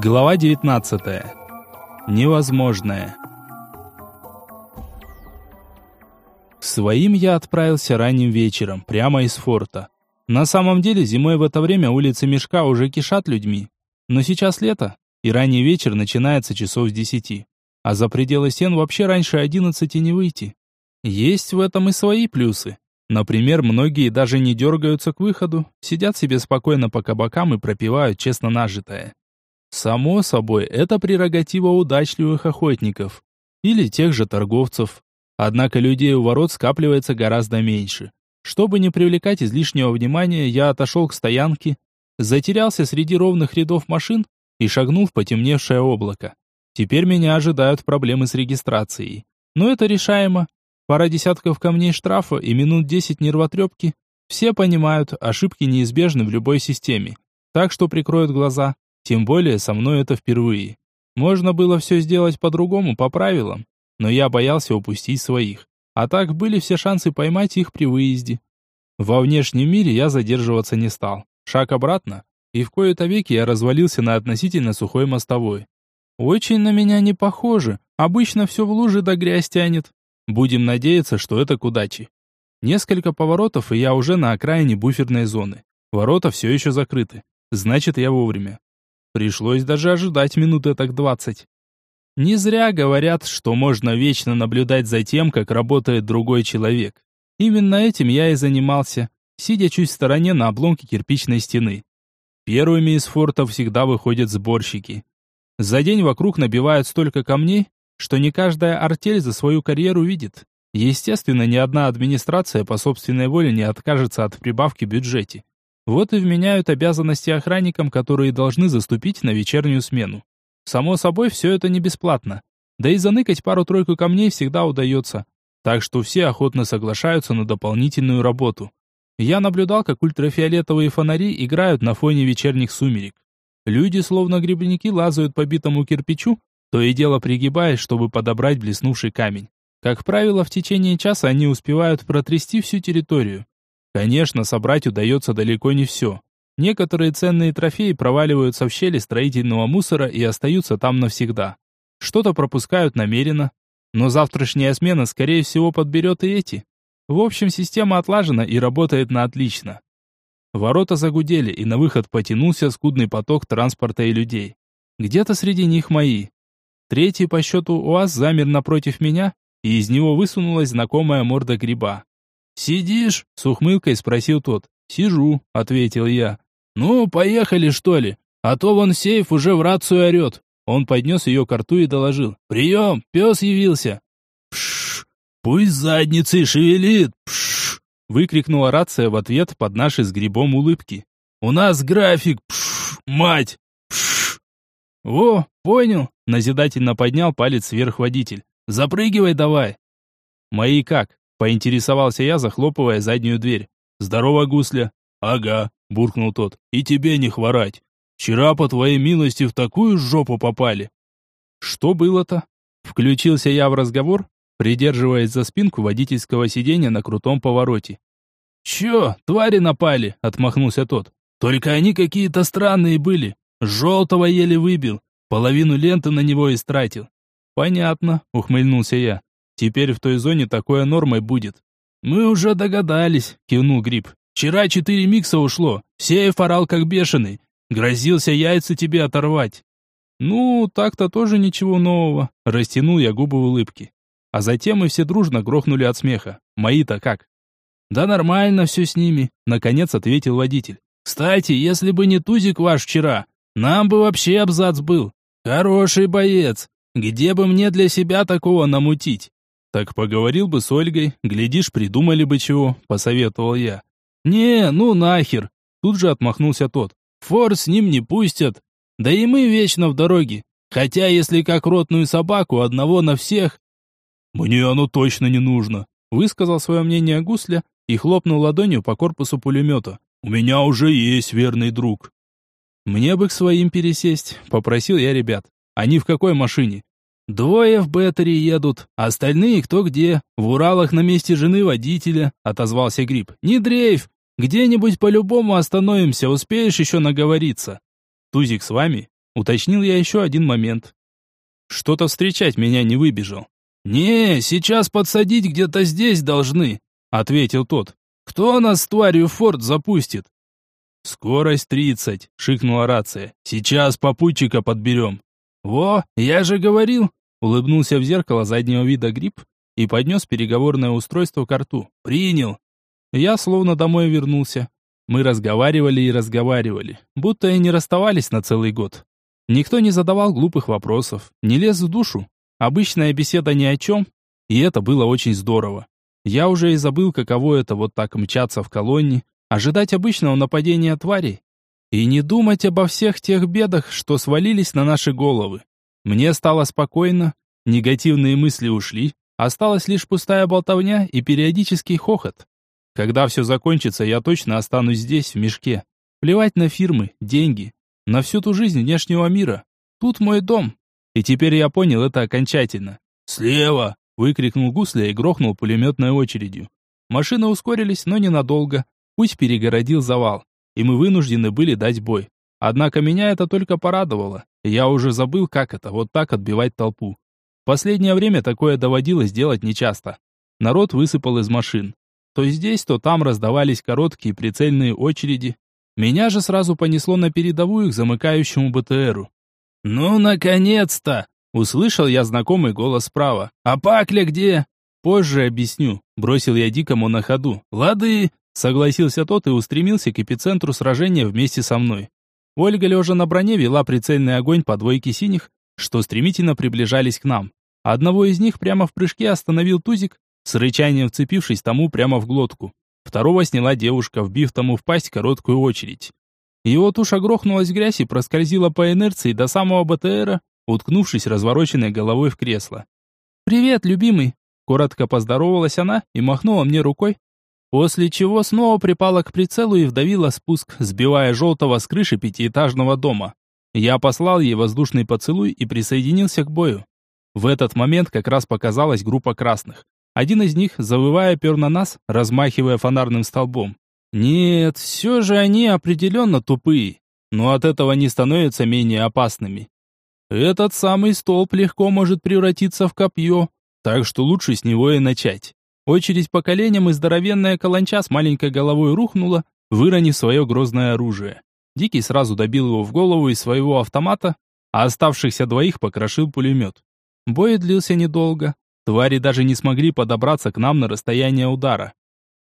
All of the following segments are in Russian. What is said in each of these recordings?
Глава 19. Невозможное. Своим я отправился ранним вечером, прямо из форта. На самом деле, зимой в это время улицы Мешка уже кишат людьми. Но сейчас лето, и ранний вечер начинается часов с десяти. А за пределы стен вообще раньше одиннадцати не выйти. Есть в этом и свои плюсы. Например, многие даже не дергаются к выходу, сидят себе спокойно по кабакам и пропивают честно нажитое. Само собой, это прерогатива удачливых охотников или тех же торговцев. Однако людей у ворот скапливается гораздо меньше. Чтобы не привлекать излишнего внимания, я отошел к стоянке, затерялся среди ровных рядов машин и шагнул в потемневшее облако. Теперь меня ожидают проблемы с регистрацией. Но это решаемо. Пара десятков камней штрафа и минут десять нервотрепки. Все понимают, ошибки неизбежны в любой системе. Так что прикроют глаза. Тем более со мной это впервые. Можно было все сделать по-другому, по правилам, но я боялся упустить своих. А так были все шансы поймать их при выезде. Во внешнем мире я задерживаться не стал. Шаг обратно, и в кои-то веки я развалился на относительно сухой мостовой. Очень на меня не похоже. Обычно все в луже да грязь тянет. Будем надеяться, что это к удаче. Несколько поворотов, и я уже на окраине буферной зоны. Ворота все еще закрыты. Значит, я вовремя. Пришлось даже ожидать минуты так двадцать. Не зря говорят, что можно вечно наблюдать за тем, как работает другой человек. Именно этим я и занимался, сидя чуть в стороне на обломке кирпичной стены. Первыми из фортов всегда выходят сборщики. За день вокруг набивают столько камней, что не каждая артель за свою карьеру видит. Естественно, ни одна администрация по собственной воле не откажется от прибавки в бюджете. Вот и вменяют обязанности охранникам, которые должны заступить на вечернюю смену. Само собой, все это не бесплатно. Да и заныкать пару-тройку камней всегда удается. Так что все охотно соглашаются на дополнительную работу. Я наблюдал, как ультрафиолетовые фонари играют на фоне вечерних сумерек. Люди, словно грибники, лазают по битому кирпичу, то и дело пригибаясь, чтобы подобрать блеснувший камень. Как правило, в течение часа они успевают протрясти всю территорию. Конечно, собрать удается далеко не все. Некоторые ценные трофеи проваливаются в щели строительного мусора и остаются там навсегда. Что-то пропускают намеренно, но завтрашняя смена, скорее всего, подберет и эти. В общем, система отлажена и работает на отлично. Ворота загудели, и на выход потянулся скудный поток транспорта и людей. Где-то среди них мои. Третий по счету УАЗ замер напротив меня, и из него высунулась знакомая морда гриба. «Сидишь?» — с ухмылкой спросил тот. «Сижу», — ответил я. «Ну, поехали, что ли? А то вон сейф уже в рацию орет». Он поднес ее к рту и доложил. «Прием, пес явился». «Пшш, пусть задницей шевелит, пшш!» Выкрикнула рация в ответ под наши с грибом улыбки. «У нас график, пшш, мать, пшш!» «О, понял», — назидательно поднял палец вверх водитель. «Запрыгивай давай». «Мои как?» Поинтересовался я, захлопывая заднюю дверь. «Здорово, гусля!» «Ага», — буркнул тот. «И тебе не хворать. Вчера, по твоей милости, в такую жопу попали». «Что было-то?» Включился я в разговор, придерживаясь за спинку водительского сиденья на крутом повороте. «Чё, твари напали?» — отмахнулся тот. «Только они какие-то странные были. Желтого еле выбил, половину ленты на него истратил». «Понятно», — ухмыльнулся я. Теперь в той зоне такое нормой будет. Мы уже догадались, кивнул Гриб. Вчера четыре микса ушло. Сеев орал как бешеный. Грозился яйца тебе оторвать. Ну, так-то тоже ничего нового. Растянул я губы в улыбке. А затем мы все дружно грохнули от смеха. Мои-то как? Да нормально все с ними, наконец ответил водитель. Кстати, если бы не тузик ваш вчера, нам бы вообще абзац был. Хороший боец. Где бы мне для себя такого намутить? «Так поговорил бы с Ольгой, глядишь, придумали бы чего», — посоветовал я. «Не, ну нахер!» Тут же отмахнулся тот. «Фор с ним не пустят. Да и мы вечно в дороге. Хотя, если как ротную собаку, одного на всех...» «Мне оно точно не нужно», — высказал свое мнение Гусля и хлопнул ладонью по корпусу пулемета. «У меня уже есть верный друг». «Мне бы к своим пересесть», — попросил я ребят. «Они в какой машине?» «Двое в Беттери едут, остальные кто где. В Уралах на месте жены водителя», — отозвался Гриб. «Не дрейф, где-нибудь по-любому остановимся, успеешь еще наговориться». «Тузик с вами?» Уточнил я еще один момент. Что-то встречать меня не выбежал. «Не, сейчас подсадить где-то здесь должны», — ответил тот. «Кто нас тварью в форт запустит?» «Скорость тридцать», — шикнула рация. «Сейчас попутчика подберем». «Во, я же говорил», — улыбнулся в зеркало заднего вида гриб и поднес переговорное устройство к рту. «Принял». Я словно домой вернулся. Мы разговаривали и разговаривали, будто и не расставались на целый год. Никто не задавал глупых вопросов, не лез в душу. Обычная беседа ни о чем, и это было очень здорово. Я уже и забыл, каково это вот так мчаться в колонне, ожидать обычного нападения тварей и не думать обо всех тех бедах, что свалились на наши головы. Мне стало спокойно, негативные мысли ушли, осталась лишь пустая болтовня и периодический хохот. Когда все закончится, я точно останусь здесь, в мешке. Плевать на фирмы, деньги, на всю ту жизнь внешнего мира. Тут мой дом. И теперь я понял это окончательно. «Слева!» — выкрикнул Гусля и грохнул пулеметной очередью. Машины ускорились, но ненадолго. Путь перегородил завал, и мы вынуждены были дать бой. Однако меня это только порадовало. Я уже забыл, как это, вот так отбивать толпу. В последнее время такое доводилось делать нечасто. Народ высыпал из машин. То здесь, то там раздавались короткие прицельные очереди. Меня же сразу понесло на передовую к замыкающему БТРу. «Ну, наконец-то!» — услышал я знакомый голос справа. «А Пакля где?» «Позже объясню», — бросил я дикому на ходу. «Лады!» Согласился тот и устремился к эпицентру сражения вместе со мной. Ольга, лежа на броне, вела прицельный огонь по двойке синих, что стремительно приближались к нам. Одного из них прямо в прыжке остановил Тузик, с рычанием вцепившись тому прямо в глотку. Второго сняла девушка, вбив тому в пасть короткую очередь. Его туша грохнулась в грязь и проскользила по инерции до самого БТРа, уткнувшись развороченной головой в кресло. «Привет, любимый!» Коротко поздоровалась она и махнула мне рукой, После чего снова припала к прицелу и вдавила спуск, сбивая желтого с крыши пятиэтажного дома. Я послал ей воздушный поцелуй и присоединился к бою. В этот момент как раз показалась группа красных. Один из них, завывая, пер на нас, размахивая фонарным столбом. Нет, все же они определенно тупые, но от этого не становятся менее опасными. Этот самый столб легко может превратиться в копье, так что лучше с него и начать. Очередь по коленям и здоровенная каланча с маленькой головой рухнула, выронив свое грозное оружие. Дикий сразу добил его в голову из своего автомата, а оставшихся двоих покрошил пулемет. Бой длился недолго. Твари даже не смогли подобраться к нам на расстояние удара.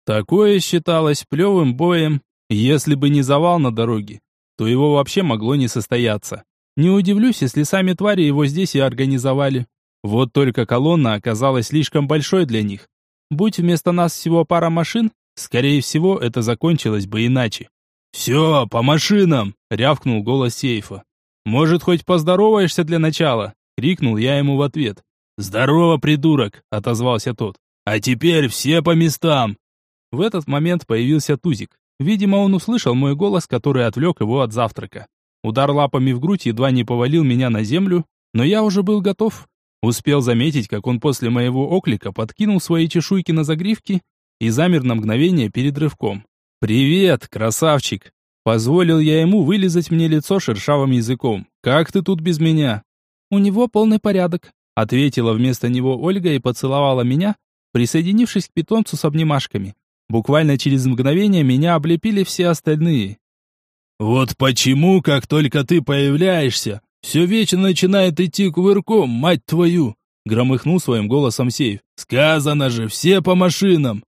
Такое считалось плевым боем. Если бы не завал на дороге, то его вообще могло не состояться. Не удивлюсь, если сами твари его здесь и организовали. Вот только колонна оказалась слишком большой для них. Будь вместо нас всего пара машин, скорее всего, это закончилось бы иначе. «Все, по машинам!» — рявкнул голос сейфа. «Может, хоть поздороваешься для начала?» — крикнул я ему в ответ. «Здорово, придурок!» — отозвался тот. «А теперь все по местам!» В этот момент появился Тузик. Видимо, он услышал мой голос, который отвлек его от завтрака. Удар лапами в грудь едва не повалил меня на землю, но я уже был готов. Успел заметить, как он после моего оклика подкинул свои чешуйки на загривки и замер на мгновение перед рывком. «Привет, красавчик!» Позволил я ему вылизать мне лицо шершавым языком. «Как ты тут без меня?» «У него полный порядок», — ответила вместо него Ольга и поцеловала меня, присоединившись к питомцу с обнимашками. Буквально через мгновение меня облепили все остальные. «Вот почему, как только ты появляешься, все вечно начинает идти кувырком, мать твою!» Громыхнул своим голосом сейф. «Сказано же, все по машинам!»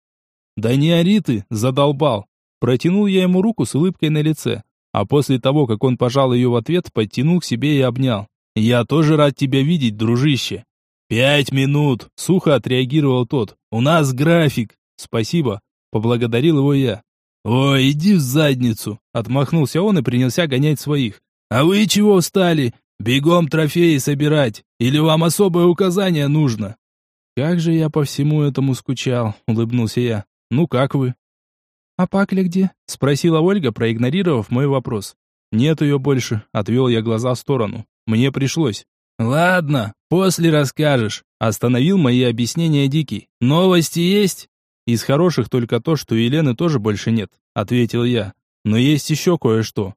«Да не ори ты!» — задолбал. Протянул я ему руку с улыбкой на лице, а после того, как он пожал ее в ответ, подтянул к себе и обнял. «Я тоже рад тебя видеть, дружище!» «Пять минут!» — сухо отреагировал тот. «У нас график!» «Спасибо!» — поблагодарил его я. «Ой, иди в задницу!» — отмахнулся он и принялся гонять своих. «А вы чего встали? Бегом трофеи собирать, или вам особое указание нужно?» «Как же я по всему этому скучал», — улыбнулся я. «Ну как вы?» «А Пакля где?» — спросила Ольга, проигнорировав мой вопрос. «Нет ее больше», — отвел я глаза в сторону. «Мне пришлось». «Ладно, после расскажешь», — остановил мои объяснения Дикий. «Новости есть?» «Из хороших только то, что Елены тоже больше нет», — ответил я. «Но есть еще кое-что».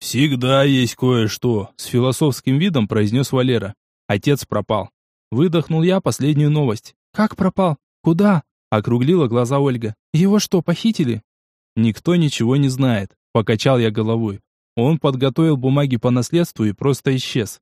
«Всегда есть кое-что», — с философским видом произнес Валера. Отец пропал. Выдохнул я последнюю новость. «Как пропал? Куда?» — округлила глаза Ольга. «Его что, похитили?» «Никто ничего не знает», — покачал я головой. Он подготовил бумаги по наследству и просто исчез.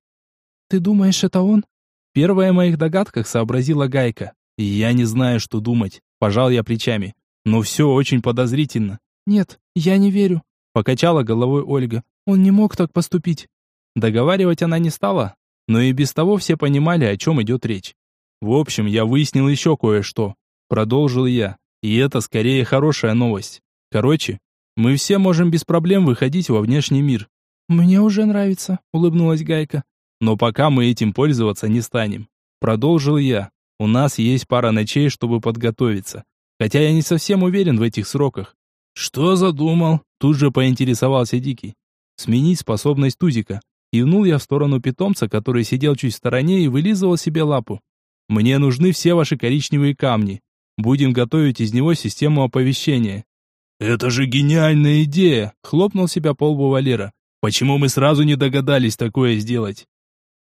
«Ты думаешь, это он?» Первая в моих догадках сообразила Гайка. «Я не знаю, что думать», — пожал я плечами. «Но все очень подозрительно». «Нет, я не верю», — покачала головой Ольга. «Он не мог так поступить». Договаривать она не стала, но и без того все понимали, о чем идет речь. В общем, я выяснил еще кое-что. Продолжил я. И это скорее хорошая новость. Короче, мы все можем без проблем выходить во внешний мир. Мне уже нравится, улыбнулась Гайка. Но пока мы этим пользоваться не станем. Продолжил я. У нас есть пара ночей, чтобы подготовиться. Хотя я не совсем уверен в этих сроках. Что задумал? Тут же поинтересовался Дикий. Сменить способность Тузика. Кивнул я в сторону питомца, который сидел чуть в стороне и вылизывал себе лапу. «Мне нужны все ваши коричневые камни. Будем готовить из него систему оповещения». «Это же гениальная идея!» — хлопнул себя по лбу Валера. «Почему мы сразу не догадались такое сделать?»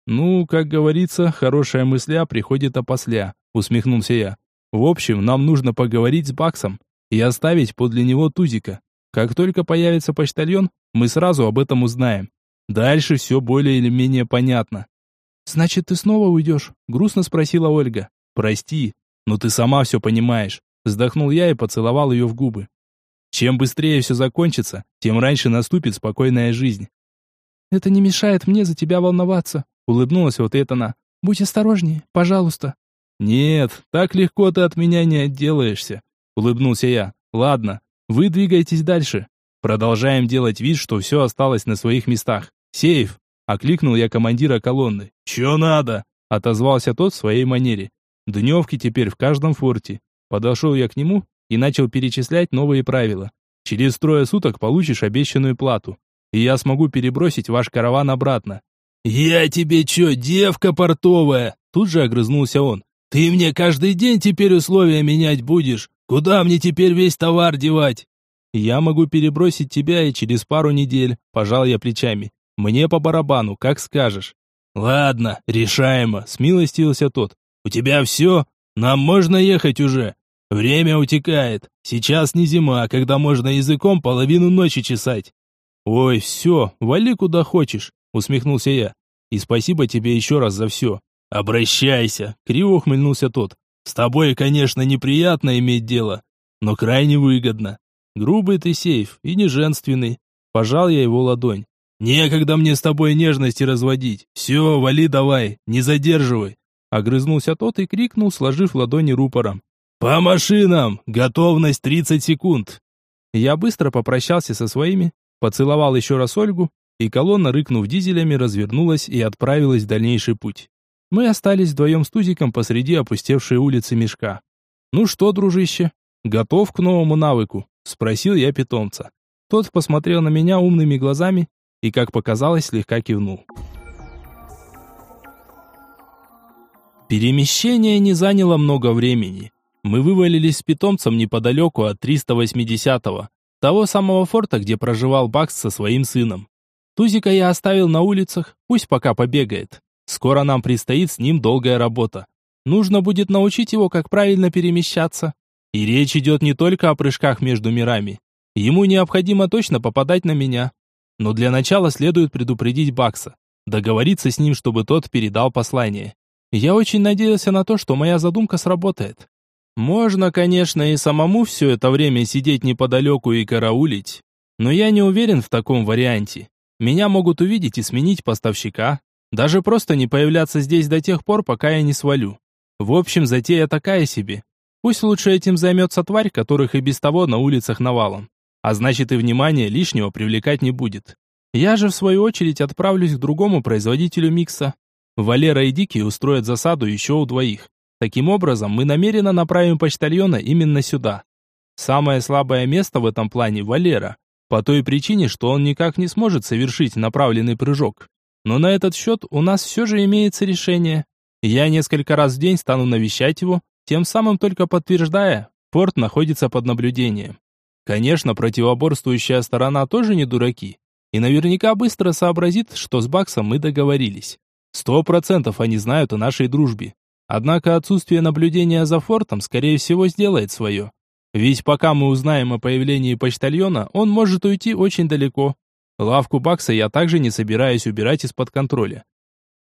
«Ну, как говорится, хорошая мысля приходит опосля», — усмехнулся я. «В общем, нам нужно поговорить с Баксом и оставить подле него Тузика. Как только появится почтальон, мы сразу об этом узнаем. Дальше все более или менее понятно. «Значит, ты снова уйдешь?» — грустно спросила Ольга. «Прости, но ты сама все понимаешь». Вздохнул я и поцеловал ее в губы. Чем быстрее все закончится, тем раньше наступит спокойная жизнь. «Это не мешает мне за тебя волноваться», — улыбнулась вот это она. «Будь осторожнее, пожалуйста». «Нет, так легко ты от меня не отделаешься», — улыбнулся я. «Ладно, вы двигайтесь дальше. Продолжаем делать вид, что все осталось на своих местах. «Сейф!» — окликнул я командира колонны. «Чё надо?» — отозвался тот в своей манере. «Дневки теперь в каждом форте». Подошел я к нему и начал перечислять новые правила. «Через трое суток получишь обещанную плату, и я смогу перебросить ваш караван обратно». «Я тебе чё, девка портовая?» Тут же огрызнулся он. «Ты мне каждый день теперь условия менять будешь? Куда мне теперь весь товар девать?» «Я могу перебросить тебя и через пару недель», – пожал я плечами. Мне по барабану, как скажешь. Ладно, решаемо, смилостился тот. У тебя все? Нам можно ехать уже. Время утекает. Сейчас не зима, когда можно языком половину ночи чесать. Ой, все, вали куда хочешь, усмехнулся я. И спасибо тебе еще раз за все. Обращайся, криво ухмыльнулся тот. С тобой, конечно, неприятно иметь дело, но крайне выгодно. Грубый ты сейф и не женственный. Пожал я его ладонь. «Некогда мне с тобой нежности разводить. Все, вали давай, не задерживай!» Огрызнулся тот и крикнул, сложив ладони рупором. «По машинам! Готовность 30 секунд!» Я быстро попрощался со своими, поцеловал еще раз Ольгу, и колонна, рыкнув дизелями, развернулась и отправилась в дальнейший путь. Мы остались вдвоем с Тузиком посреди опустевшей улицы Мешка. «Ну что, дружище, готов к новому навыку?» – спросил я питомца. Тот посмотрел на меня умными глазами и, как показалось, слегка кивнул. Перемещение не заняло много времени. Мы вывалились с питомцем неподалеку от 380-го, того самого форта, где проживал Бакс со своим сыном. Тузика я оставил на улицах, пусть пока побегает. Скоро нам предстоит с ним долгая работа. Нужно будет научить его, как правильно перемещаться. И речь идет не только о прыжках между мирами. Ему необходимо точно попадать на меня. Но для начала следует предупредить Бакса, договориться с ним, чтобы тот передал послание. Я очень надеялся на то, что моя задумка сработает. Можно, конечно, и самому все это время сидеть неподалеку и караулить, но я не уверен в таком варианте. Меня могут увидеть и сменить поставщика, даже просто не появляться здесь до тех пор, пока я не свалю. В общем, затея такая себе. Пусть лучше этим займется тварь, которых и без того на улицах навалом а значит и внимания лишнего привлекать не будет. Я же в свою очередь отправлюсь к другому производителю микса. Валера и Дикий устроят засаду еще у двоих. Таким образом, мы намеренно направим почтальона именно сюда. Самое слабое место в этом плане Валера, по той причине, что он никак не сможет совершить направленный прыжок. Но на этот счет у нас все же имеется решение. Я несколько раз в день стану навещать его, тем самым только подтверждая, порт находится под наблюдением. Конечно, противоборствующая сторона тоже не дураки. и наверняка быстро сообразит, что с Баксом мы договорились. Сто процентов они знают о нашей дружбе. Однако отсутствие наблюдения за фортом, скорее всего, сделает свое. Ведь пока мы узнаем о появлении почтальона, он может уйти очень далеко. Лавку Бакса я также не собираюсь убирать из-под контроля.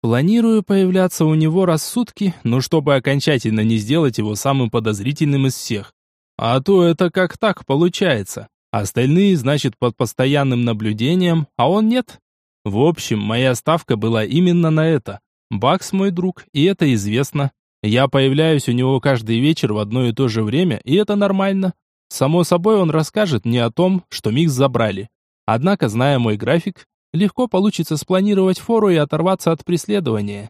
Планирую появляться у него раз в сутки, но чтобы окончательно не сделать его самым подозрительным из всех. А то это как так получается. Остальные, значит, под постоянным наблюдением, а он нет. В общем, моя ставка была именно на это. Бакс мой друг, и это известно. Я появляюсь у него каждый вечер в одно и то же время, и это нормально. Само собой, он расскажет мне о том, что Микс забрали. Однако, зная мой график, легко получится спланировать фору и оторваться от преследования.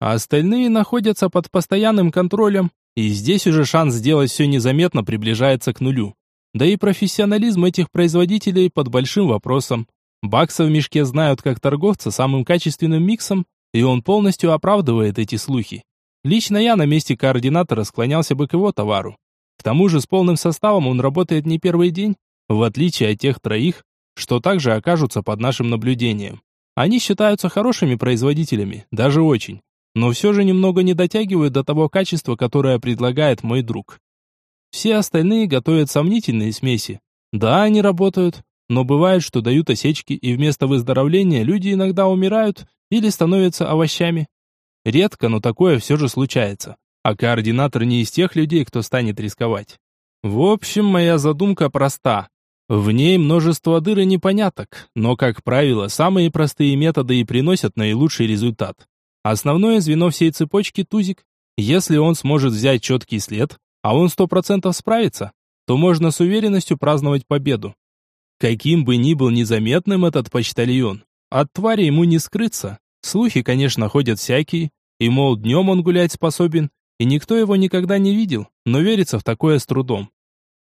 А остальные находятся под постоянным контролем, и здесь уже шанс сделать все незаметно приближается к нулю. Да и профессионализм этих производителей под большим вопросом. Бакса в мешке знают как торговца самым качественным миксом, и он полностью оправдывает эти слухи. Лично я на месте координатора склонялся бы к его товару. К тому же с полным составом он работает не первый день, в отличие от тех троих, что также окажутся под нашим наблюдением. Они считаются хорошими производителями, даже очень, но все же немного не дотягивают до того качества, которое предлагает мой друг. Все остальные готовят сомнительные смеси. Да, они работают, но бывает, что дают осечки, и вместо выздоровления люди иногда умирают или становятся овощами. Редко, но такое все же случается. А координатор не из тех людей, кто станет рисковать. В общем, моя задумка проста. В ней множество дыр и непоняток, но, как правило, самые простые методы и приносят наилучший результат. Основное звено всей цепочки – тузик. Если он сможет взять четкий след, а он сто процентов справится, то можно с уверенностью праздновать победу. Каким бы ни был незаметным этот почтальон, от твари ему не скрыться. Слухи, конечно, ходят всякие, и, мол, днем он гулять способен, и никто его никогда не видел, но верится в такое с трудом.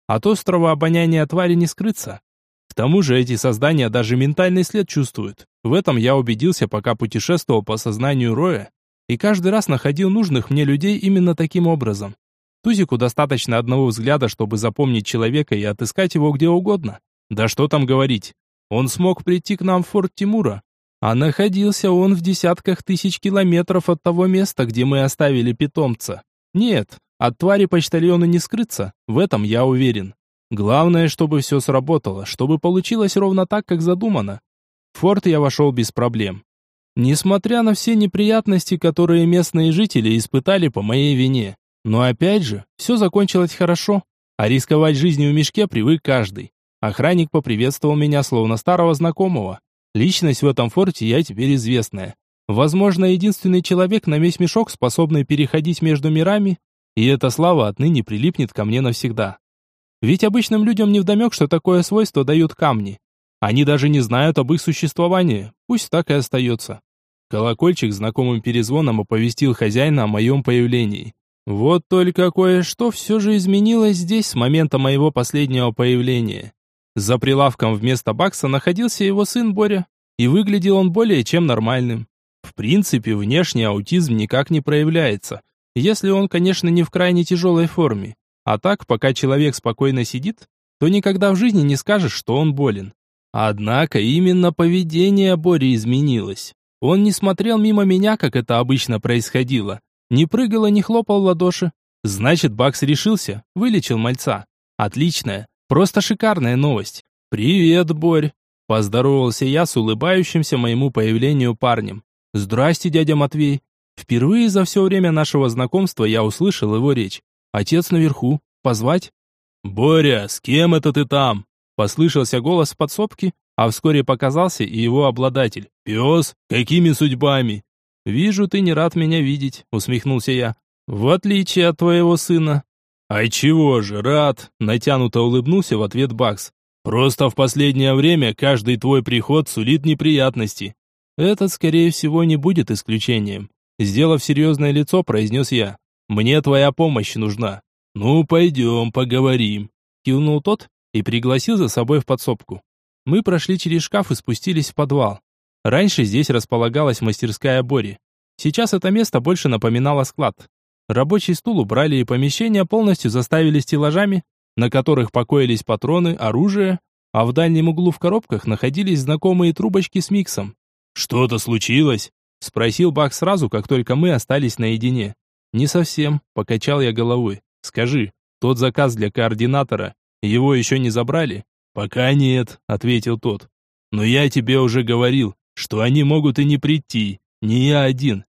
От острого обоняния твари не скрыться. К тому же эти создания даже ментальный след чувствуют. В этом я убедился, пока путешествовал по сознанию Роя, и каждый раз находил нужных мне людей именно таким образом. Тузику достаточно одного взгляда, чтобы запомнить человека и отыскать его где угодно. Да что там говорить. Он смог прийти к нам в форт Тимура, а находился он в десятках тысяч километров от того места, где мы оставили питомца. Нет, от твари почтальону не скрыться, в этом я уверен. Главное, чтобы все сработало, чтобы получилось ровно так, как задумано. В форт я вошел без проблем. Несмотря на все неприятности, которые местные жители испытали по моей вине. Но опять же, все закончилось хорошо, а рисковать жизнью в мешке привык каждый. Охранник поприветствовал меня словно старого знакомого. Личность в этом форте я теперь известная. Возможно, единственный человек на весь мешок, способный переходить между мирами, и эта слава отныне прилипнет ко мне навсегда. Ведь обычным людям невдомек, что такое свойство дают камни. Они даже не знают об их существовании, пусть так и остается. Колокольчик знакомым перезвоном оповестил хозяина о моем появлении. Вот только кое-что все же изменилось здесь с момента моего последнего появления. За прилавком вместо Бакса находился его сын Боря, и выглядел он более чем нормальным. В принципе, внешний аутизм никак не проявляется, если он, конечно, не в крайне тяжелой форме. А так, пока человек спокойно сидит, то никогда в жизни не скажешь, что он болен. Однако именно поведение Бори изменилось. Он не смотрел мимо меня, как это обычно происходило. Не прыгал и не хлопал в ладоши. Значит, Бакс решился, вылечил мальца. Отличная, Просто шикарная новость. Привет, Борь. Поздоровался я с улыбающимся моему появлению парнем. Здрасте, дядя Матвей. Впервые за все время нашего знакомства я услышал его речь. Отец наверху. Позвать? Боря, с кем это ты там? Послышался голос в подсобке, а вскоре показался и его обладатель. Пес, какими судьбами? Вижу, ты не рад меня видеть, усмехнулся я. В отличие от твоего сына, «Ай чего же, рад!» – натянуто улыбнулся в ответ Бакс. «Просто в последнее время каждый твой приход сулит неприятности. Этот, скорее всего, не будет исключением». Сделав серьезное лицо, произнес я. «Мне твоя помощь нужна». «Ну, пойдем, поговорим», – кивнул тот и пригласил за собой в подсобку. Мы прошли через шкаф и спустились в подвал. Раньше здесь располагалась мастерская Бори. Сейчас это место больше напоминало склад. Рабочий стул убрали и помещение полностью заставили стеллажами, на которых покоились патроны, оружие, а в дальнем углу в коробках находились знакомые трубочки с миксом. «Что-то случилось?» – спросил Бак сразу, как только мы остались наедине. «Не совсем», – покачал я головой. «Скажи, тот заказ для координатора, его еще не забрали?» «Пока нет», – ответил тот. «Но я тебе уже говорил, что они могут и не прийти, не я один».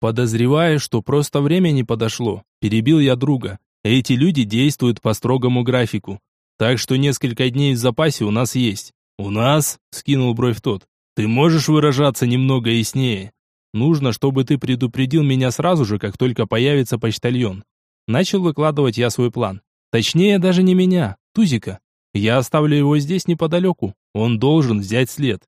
Подозреваю, что просто время не подошло. Перебил я друга. Эти люди действуют по строгому графику. Так что несколько дней в запасе у нас есть. «У нас?» – скинул бровь тот. «Ты можешь выражаться немного яснее?» «Нужно, чтобы ты предупредил меня сразу же, как только появится почтальон». Начал выкладывать я свой план. Точнее, даже не меня, Тузика. Я оставлю его здесь неподалеку. Он должен взять след.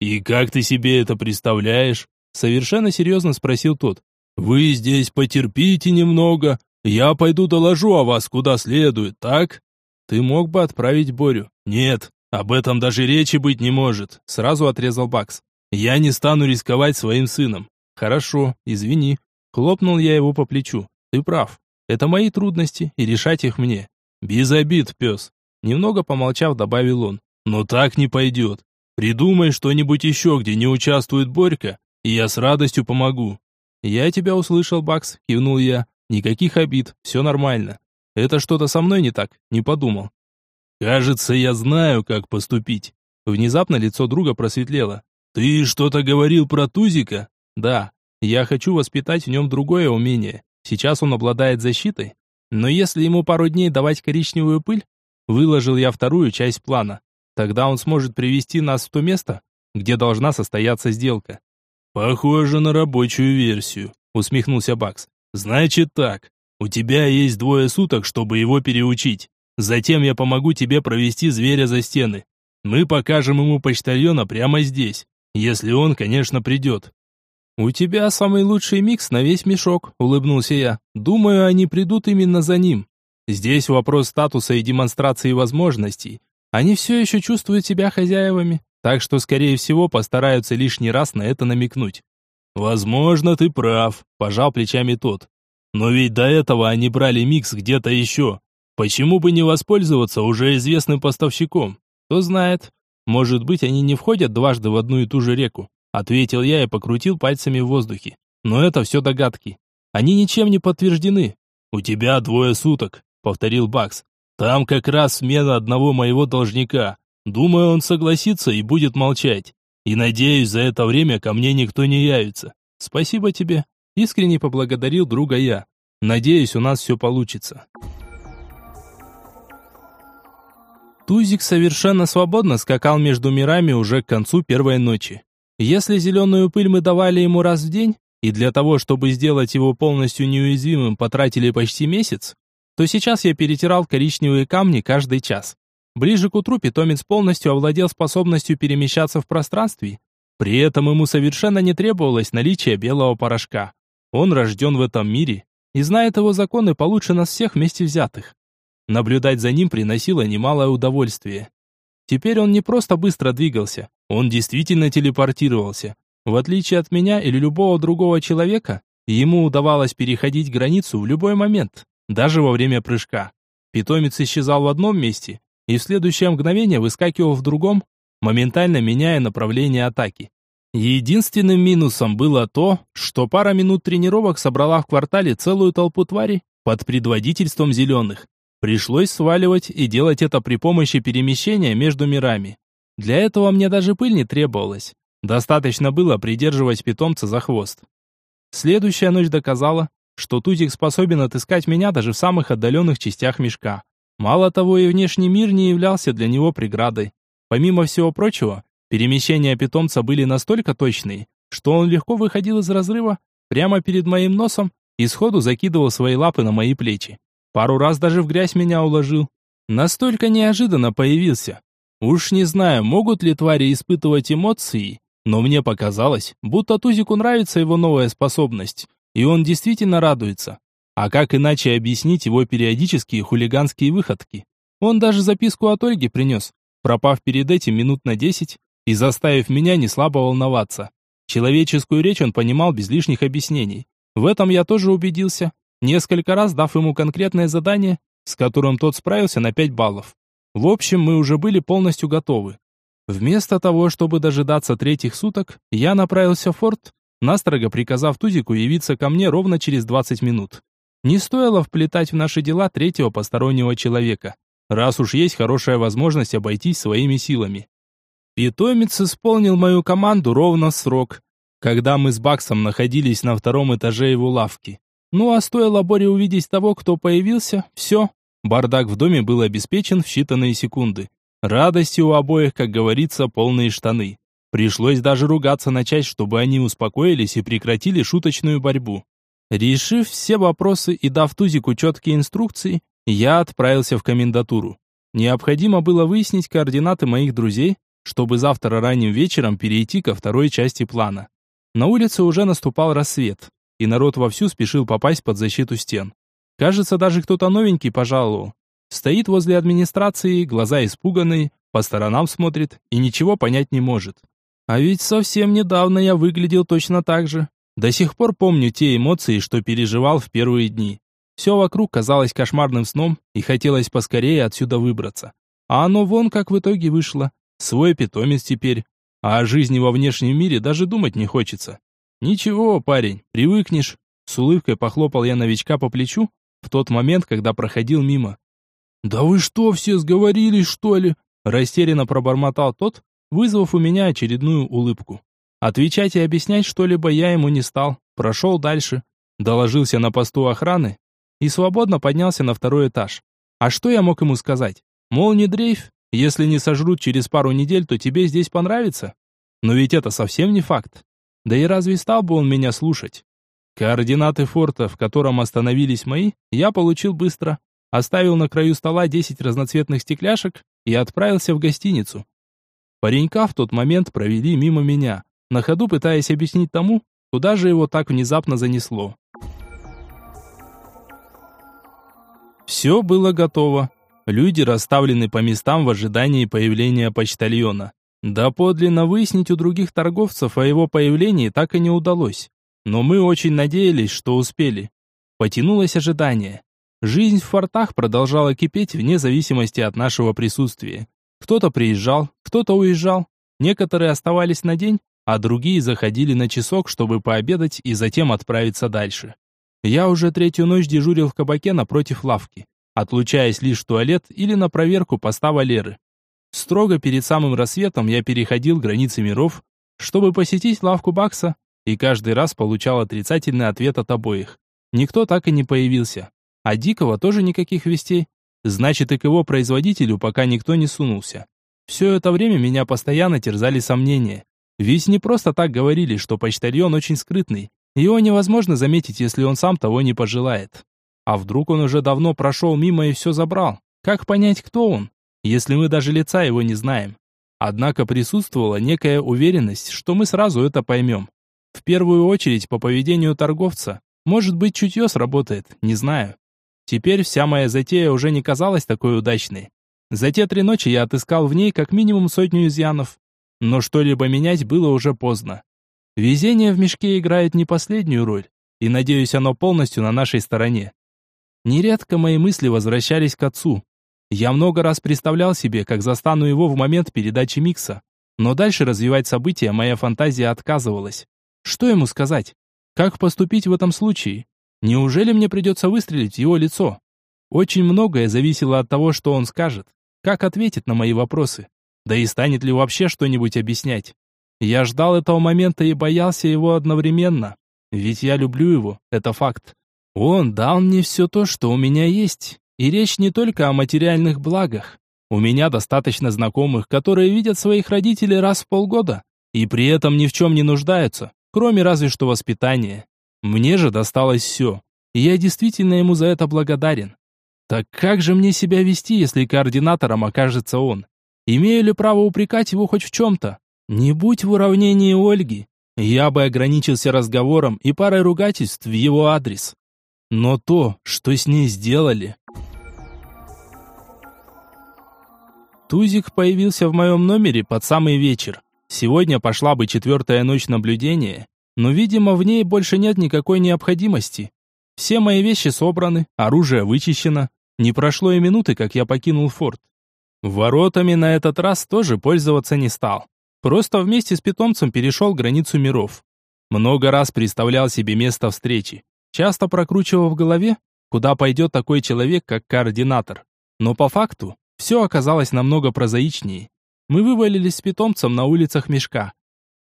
«И как ты себе это представляешь?» Совершенно серьезно спросил тот. «Вы здесь потерпите немного. Я пойду доложу о вас куда следует, так?» «Ты мог бы отправить Борю?» «Нет, об этом даже речи быть не может», сразу отрезал Бакс. «Я не стану рисковать своим сыном». «Хорошо, извини». Хлопнул я его по плечу. «Ты прав. Это мои трудности, и решать их мне». «Без обид, пес». Немного помолчав, добавил он. «Но так не пойдет. Придумай что-нибудь еще, где не участвует Борька, и я с радостью помогу». «Я тебя услышал, Бакс», — кивнул я. «Никаких обид, все нормально. Это что-то со мной не так, не подумал». «Кажется, я знаю, как поступить». Внезапно лицо друга просветлело. «Ты что-то говорил про Тузика?» «Да, я хочу воспитать в нем другое умение. Сейчас он обладает защитой. Но если ему пару дней давать коричневую пыль, выложил я вторую часть плана. Тогда он сможет привести нас в то место, где должна состояться сделка. «Похоже на рабочую версию», — усмехнулся Бакс. «Значит так, у тебя есть двое суток, чтобы его переучить. Затем я помогу тебе провести зверя за стены. Мы покажем ему почтальона прямо здесь, если он, конечно, придет». «У тебя самый лучший микс на весь мешок», — улыбнулся я. «Думаю, они придут именно за ним. Здесь вопрос статуса и демонстрации возможностей. Они все еще чувствуют себя хозяевами. Так что, скорее всего, постараются лишний раз на это намекнуть. «Возможно, ты прав», – пожал плечами тот. «Но ведь до этого они брали микс где-то еще. Почему бы не воспользоваться уже известным поставщиком? Кто знает. Может быть, они не входят дважды в одну и ту же реку», – ответил я и покрутил пальцами в воздухе. «Но это все догадки. Они ничем не подтверждены». «У тебя двое суток», – повторил Бакс. «Там как раз смена одного моего должника. Думаю, он согласится и будет молчать. И надеюсь, за это время ко мне никто не явится. Спасибо тебе. Искренне поблагодарил друга я. Надеюсь, у нас все получится. Тузик совершенно свободно скакал между мирами уже к концу первой ночи. Если зеленую пыль мы давали ему раз в день, и для того, чтобы сделать его полностью неуязвимым, потратили почти месяц, то сейчас я перетирал коричневые камни каждый час. Ближе к утру питомец полностью овладел способностью перемещаться в пространстве. При этом ему совершенно не требовалось наличие белого порошка. Он рожден в этом мире и знает его законы получше нас всех вместе взятых. Наблюдать за ним приносило немалое удовольствие. Теперь он не просто быстро двигался, он действительно телепортировался. В отличие от меня или любого другого человека, ему удавалось переходить границу в любой момент, даже во время прыжка. Питомец исчезал в одном месте, и в следующее мгновение выскакивал в другом, моментально меняя направление атаки. Единственным минусом было то, что пара минут тренировок собрала в квартале целую толпу тварей под предводительством зеленых. Пришлось сваливать и делать это при помощи перемещения между мирами. Для этого мне даже пыль не требовалась. Достаточно было придерживать питомца за хвост. Следующая ночь доказала, что Тузик способен отыскать меня даже в самых отдаленных частях мешка. Мало того, и внешний мир не являлся для него преградой. Помимо всего прочего, перемещения питомца были настолько точные, что он легко выходил из разрыва прямо перед моим носом и сходу закидывал свои лапы на мои плечи. Пару раз даже в грязь меня уложил. Настолько неожиданно появился. Уж не знаю, могут ли твари испытывать эмоции, но мне показалось, будто Тузику нравится его новая способность, и он действительно радуется. А как иначе объяснить его периодические хулиганские выходки? Он даже записку от Ольги принес, пропав перед этим минут на десять и заставив меня не слабо волноваться. Человеческую речь он понимал без лишних объяснений. В этом я тоже убедился, несколько раз дав ему конкретное задание, с которым тот справился на 5 баллов. В общем, мы уже были полностью готовы. Вместо того, чтобы дожидаться третьих суток, я направился в форт, настрого приказав Тузику явиться ко мне ровно через 20 минут. Не стоило вплетать в наши дела третьего постороннего человека, раз уж есть хорошая возможность обойтись своими силами. Питомец исполнил мою команду ровно в срок, когда мы с Баксом находились на втором этаже его лавки. Ну а стоило Боре увидеть того, кто появился, все, бардак в доме был обеспечен в считанные секунды. Радости у обоих, как говорится, полные штаны. Пришлось даже ругаться начать, чтобы они успокоились и прекратили шуточную борьбу. Решив все вопросы и дав Тузику четкие инструкции, я отправился в комендатуру. Необходимо было выяснить координаты моих друзей, чтобы завтра ранним вечером перейти ко второй части плана. На улице уже наступал рассвет, и народ вовсю спешил попасть под защиту стен. Кажется, даже кто-то новенький пожаловал. Стоит возле администрации, глаза испуганные, по сторонам смотрит и ничего понять не может. А ведь совсем недавно я выглядел точно так же. До сих пор помню те эмоции, что переживал в первые дни. Все вокруг казалось кошмарным сном, и хотелось поскорее отсюда выбраться. А оно вон как в итоге вышло. Свой питомец теперь. А о жизни во внешнем мире даже думать не хочется. Ничего, парень, привыкнешь. С улыбкой похлопал я новичка по плечу в тот момент, когда проходил мимо. «Да вы что, все сговорились, что ли?» Растерянно пробормотал тот, вызвав у меня очередную улыбку. Отвечать и объяснять что-либо я ему не стал. Прошел дальше, доложился на посту охраны и свободно поднялся на второй этаж. А что я мог ему сказать? Мол, не дрейф, если не сожрут через пару недель, то тебе здесь понравится. Но ведь это совсем не факт. Да и разве стал бы он меня слушать? Координаты форта, в котором остановились мои, я получил быстро. Оставил на краю стола 10 разноцветных стекляшек и отправился в гостиницу. Паренька в тот момент провели мимо меня, на ходу пытаясь объяснить тому, куда же его так внезапно занесло. Все было готово. Люди расставлены по местам в ожидании появления почтальона. Да подлинно выяснить у других торговцев о его появлении так и не удалось. Но мы очень надеялись, что успели. Потянулось ожидание. Жизнь в фортах продолжала кипеть вне зависимости от нашего присутствия. Кто-то приезжал, кто-то уезжал. Некоторые оставались на день, а другие заходили на часок, чтобы пообедать и затем отправиться дальше. Я уже третью ночь дежурил в кабаке напротив лавки отлучаясь лишь в туалет или на проверку поста Валеры. Строго перед самым рассветом я переходил границы миров, чтобы посетить лавку Бакса, и каждый раз получал отрицательный ответ от обоих. Никто так и не появился. А Дикого тоже никаких вестей. Значит, и к его производителю пока никто не сунулся. Все это время меня постоянно терзали сомнения. Ведь не просто так говорили, что почтальон очень скрытный. Его невозможно заметить, если он сам того не пожелает. А вдруг он уже давно прошел мимо и все забрал? Как понять, кто он, если мы даже лица его не знаем? Однако присутствовала некая уверенность, что мы сразу это поймем. В первую очередь по поведению торговца. Может быть, чутье сработает, не знаю. Теперь вся моя затея уже не казалась такой удачной. За те три ночи я отыскал в ней как минимум сотню изъянов. Но что-либо менять было уже поздно. Везение в мешке играет не последнюю роль, и надеюсь, оно полностью на нашей стороне. Нередко мои мысли возвращались к отцу. Я много раз представлял себе, как застану его в момент передачи микса, но дальше развивать события моя фантазия отказывалась. Что ему сказать? Как поступить в этом случае? Неужели мне придется выстрелить в его лицо? Очень многое зависело от того, что он скажет, как ответит на мои вопросы, да и станет ли вообще что-нибудь объяснять. Я ждал этого момента и боялся его одновременно, ведь я люблю его, это факт. Он дал мне все то, что у меня есть. И речь не только о материальных благах. У меня достаточно знакомых, которые видят своих родителей раз в полгода и при этом ни в чем не нуждаются, кроме разве что воспитания. Мне же досталось все, и я действительно ему за это благодарен. Так как же мне себя вести, если координатором окажется он? Имею ли право упрекать его хоть в чем-то? Не будь в уравнении Ольги, я бы ограничился разговором и парой ругательств в его адрес. Но то, что с ней сделали... Тузик появился в моем номере под самый вечер. Сегодня пошла бы четвертая ночь наблюдения, но, видимо, в ней больше нет никакой необходимости. Все мои вещи собраны, оружие вычищено. Не прошло и минуты, как я покинул форт. Воротами на этот раз тоже пользоваться не стал. Просто вместе с питомцем перешел границу миров. Много раз представлял себе место встречи. Часто прокручивал в голове, куда пойдет такой человек, как координатор. Но по факту, все оказалось намного прозаичнее. Мы вывалились с питомцем на улицах мешка.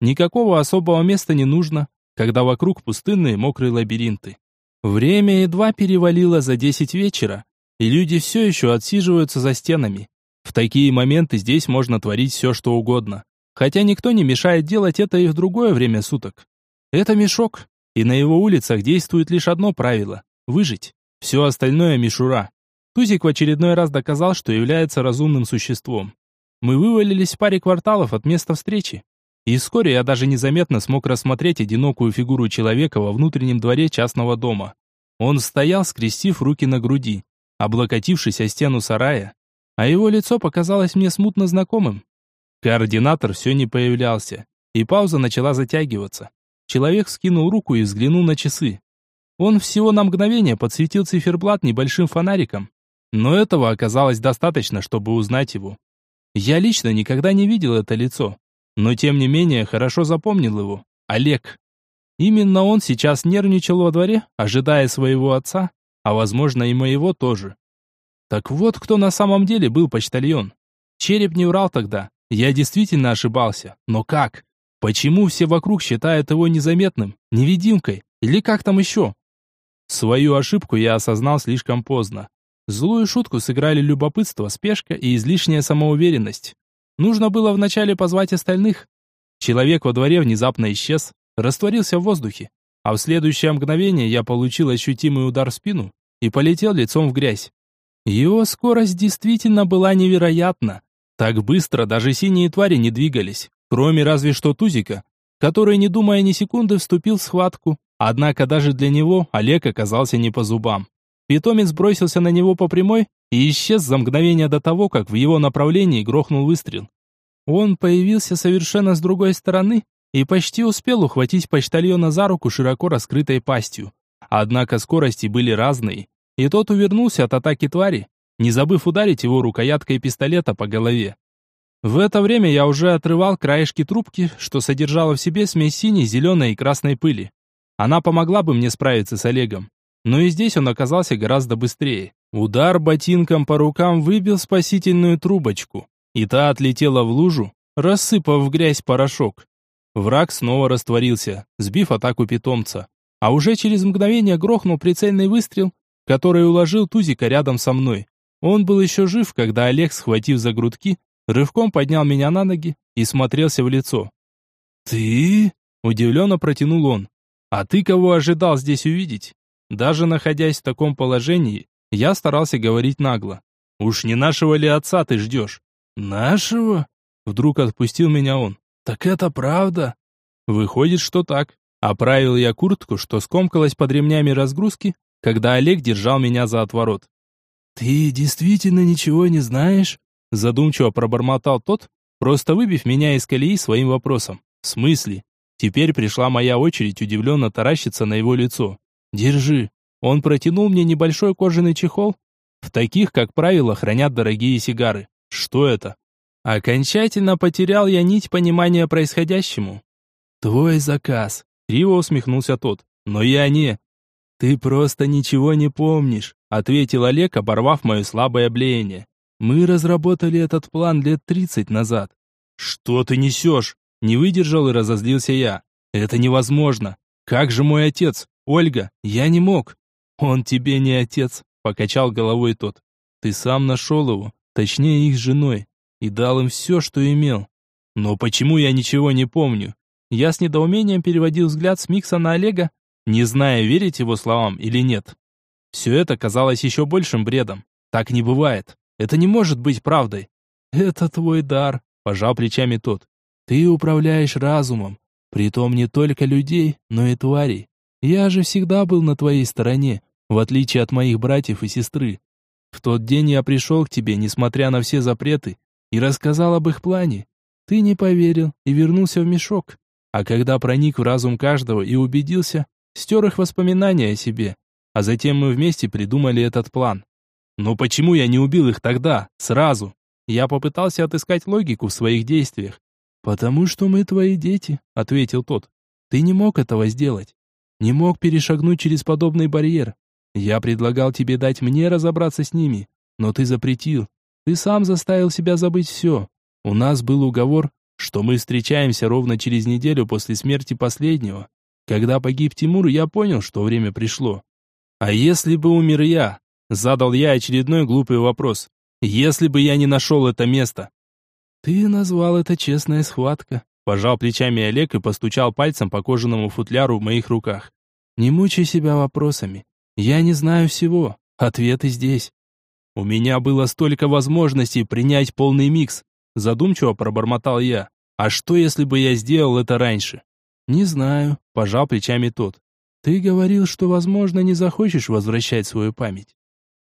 Никакого особого места не нужно, когда вокруг пустынные мокрые лабиринты. Время едва перевалило за десять вечера, и люди все еще отсиживаются за стенами. В такие моменты здесь можно творить все, что угодно. Хотя никто не мешает делать это и в другое время суток. Это мешок, и на его улицах действует лишь одно правило – выжить. Все остальное – мишура. Тузик в очередной раз доказал, что является разумным существом. Мы вывалились в паре кварталов от места встречи. И вскоре я даже незаметно смог рассмотреть одинокую фигуру человека во внутреннем дворе частного дома. Он стоял, скрестив руки на груди, облокотившись о стену сарая, а его лицо показалось мне смутно знакомым. Координатор все не появлялся, и пауза начала затягиваться. Человек скинул руку и взглянул на часы. Он всего на мгновение подсветил циферблат небольшим фонариком, но этого оказалось достаточно, чтобы узнать его. Я лично никогда не видел это лицо, но тем не менее хорошо запомнил его. Олег. Именно он сейчас нервничал во дворе, ожидая своего отца, а возможно и моего тоже. Так вот, кто на самом деле был почтальон. Череп не врал тогда. Я действительно ошибался. Но как? Почему все вокруг считают его незаметным, невидимкой или как там еще? Свою ошибку я осознал слишком поздно. Злую шутку сыграли любопытство, спешка и излишняя самоуверенность. Нужно было вначале позвать остальных. Человек во дворе внезапно исчез, растворился в воздухе, а в следующее мгновение я получил ощутимый удар в спину и полетел лицом в грязь. Его скорость действительно была невероятна. Так быстро даже синие твари не двигались, кроме разве что Тузика, который, не думая ни секунды, вступил в схватку. Однако даже для него Олег оказался не по зубам. Питомец бросился на него по прямой и исчез за мгновение до того, как в его направлении грохнул выстрел. Он появился совершенно с другой стороны и почти успел ухватить почтальона за руку широко раскрытой пастью. Однако скорости были разные, и тот увернулся от атаки твари, не забыв ударить его рукояткой пистолета по голове. В это время я уже отрывал краешки трубки, что содержала в себе смесь синей, зеленой и красной пыли. Она помогла бы мне справиться с Олегом. Но и здесь он оказался гораздо быстрее. Удар ботинком по рукам выбил спасительную трубочку, и та отлетела в лужу, рассыпав в грязь порошок. Враг снова растворился, сбив атаку питомца. А уже через мгновение грохнул прицельный выстрел, который уложил Тузика рядом со мной. Он был еще жив, когда Олег, схватив за грудки, рывком поднял меня на ноги и смотрелся в лицо. «Ты?» – удивленно протянул он. А ты кого ожидал здесь увидеть? Даже находясь в таком положении, я старался говорить нагло. Уж не нашего ли отца ты ждешь? Нашего? Вдруг отпустил меня он. Так это правда? Выходит, что так. Оправил я куртку, что скомкалась под ремнями разгрузки, когда Олег держал меня за отворот. «Ты действительно ничего не знаешь?» Задумчиво пробормотал тот, просто выбив меня из колеи своим вопросом. «В смысле?» Теперь пришла моя очередь удивленно таращиться на его лицо. «Держи». Он протянул мне небольшой кожаный чехол. В таких, как правило, хранят дорогие сигары. Что это? Окончательно потерял я нить понимания происходящему. «Твой заказ», — криво усмехнулся тот. «Но я не...» «Ты просто ничего не помнишь», — ответил Олег, оборвав мое слабое блеяние. «Мы разработали этот план лет тридцать назад». «Что ты несешь?» Не выдержал и разозлился я. Это невозможно. Как же мой отец? Ольга, я не мог. Он тебе не отец, покачал головой тот. Ты сам нашел его, точнее их женой, и дал им все, что имел. Но почему я ничего не помню? Я с недоумением переводил взгляд с Микса на Олега, не зная, верить его словам или нет. Все это казалось еще большим бредом. Так не бывает. Это не может быть правдой. Это твой дар, пожал плечами тот. Ты управляешь разумом, притом не только людей, но и тварей. Я же всегда был на твоей стороне, в отличие от моих братьев и сестры. В тот день я пришел к тебе, несмотря на все запреты, и рассказал об их плане. Ты не поверил и вернулся в мешок. А когда проник в разум каждого и убедился, стер их воспоминания о себе. А затем мы вместе придумали этот план. Но почему я не убил их тогда, сразу? Я попытался отыскать логику в своих действиях. «Потому что мы твои дети», — ответил тот. «Ты не мог этого сделать. Не мог перешагнуть через подобный барьер. Я предлагал тебе дать мне разобраться с ними, но ты запретил. Ты сам заставил себя забыть все. У нас был уговор, что мы встречаемся ровно через неделю после смерти последнего. Когда погиб Тимур, я понял, что время пришло. А если бы умер я? Задал я очередной глупый вопрос. Если бы я не нашел это место. Ты назвал это честная схватка. Пожал плечами Олег и постучал пальцем по кожаному футляру в моих руках. Не мучай себя вопросами. Я не знаю всего. Ответы здесь. У меня было столько возможностей принять полный микс. Задумчиво пробормотал я. А что, если бы я сделал это раньше? Не знаю, пожал плечами тот. Ты говорил, что, возможно, не захочешь возвращать свою память.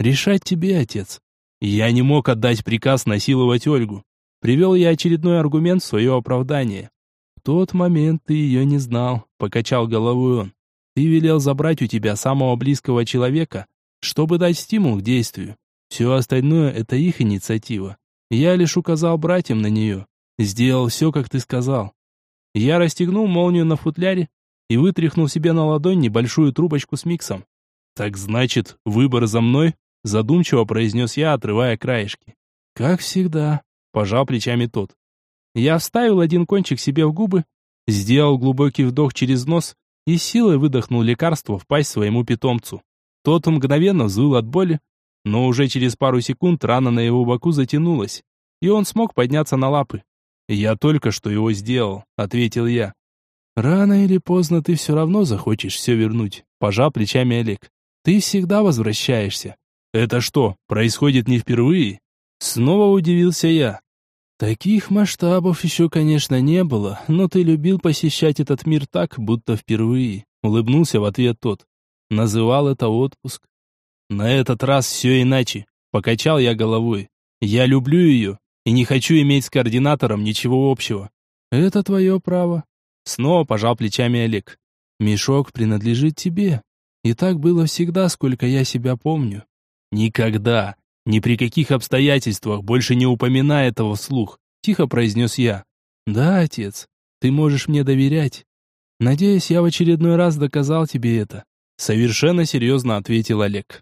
Решать тебе, отец. Я не мог отдать приказ насиловать Ольгу. Привел я очередной аргумент в свое оправдание. В тот момент ты ее не знал, покачал головой он. Ты велел забрать у тебя самого близкого человека, чтобы дать стимул к действию. Все остальное – это их инициатива. Я лишь указал братьям на нее. Сделал все, как ты сказал. Я расстегнул молнию на футляре и вытряхнул себе на ладонь небольшую трубочку с миксом. «Так значит, выбор за мной?» Задумчиво произнес я, отрывая краешки. «Как всегда», — пожал плечами тот. Я вставил один кончик себе в губы, сделал глубокий вдох через нос и силой выдохнул лекарство в пасть своему питомцу. Тот мгновенно взвыл от боли, но уже через пару секунд рана на его боку затянулась, и он смог подняться на лапы. «Я только что его сделал», — ответил я. «Рано или поздно ты все равно захочешь все вернуть», — пожал плечами Олег. «Ты всегда возвращаешься». «Это что, происходит не впервые?» Снова удивился я. Таких масштабов еще, конечно, не было, но ты любил посещать этот мир так, будто впервые. Улыбнулся в ответ тот. Называл это отпуск. На этот раз все иначе. Покачал я головой. Я люблю ее, и не хочу иметь с координатором ничего общего. Это твое право. Снова пожал плечами Олег. Мешок принадлежит тебе. И так было всегда, сколько я себя помню. Никогда, ни при каких обстоятельствах больше не упоминай этого вслух, тихо произнес я. Да, отец, ты можешь мне доверять. Надеюсь, я в очередной раз доказал тебе это. Совершенно серьезно ответил Олег.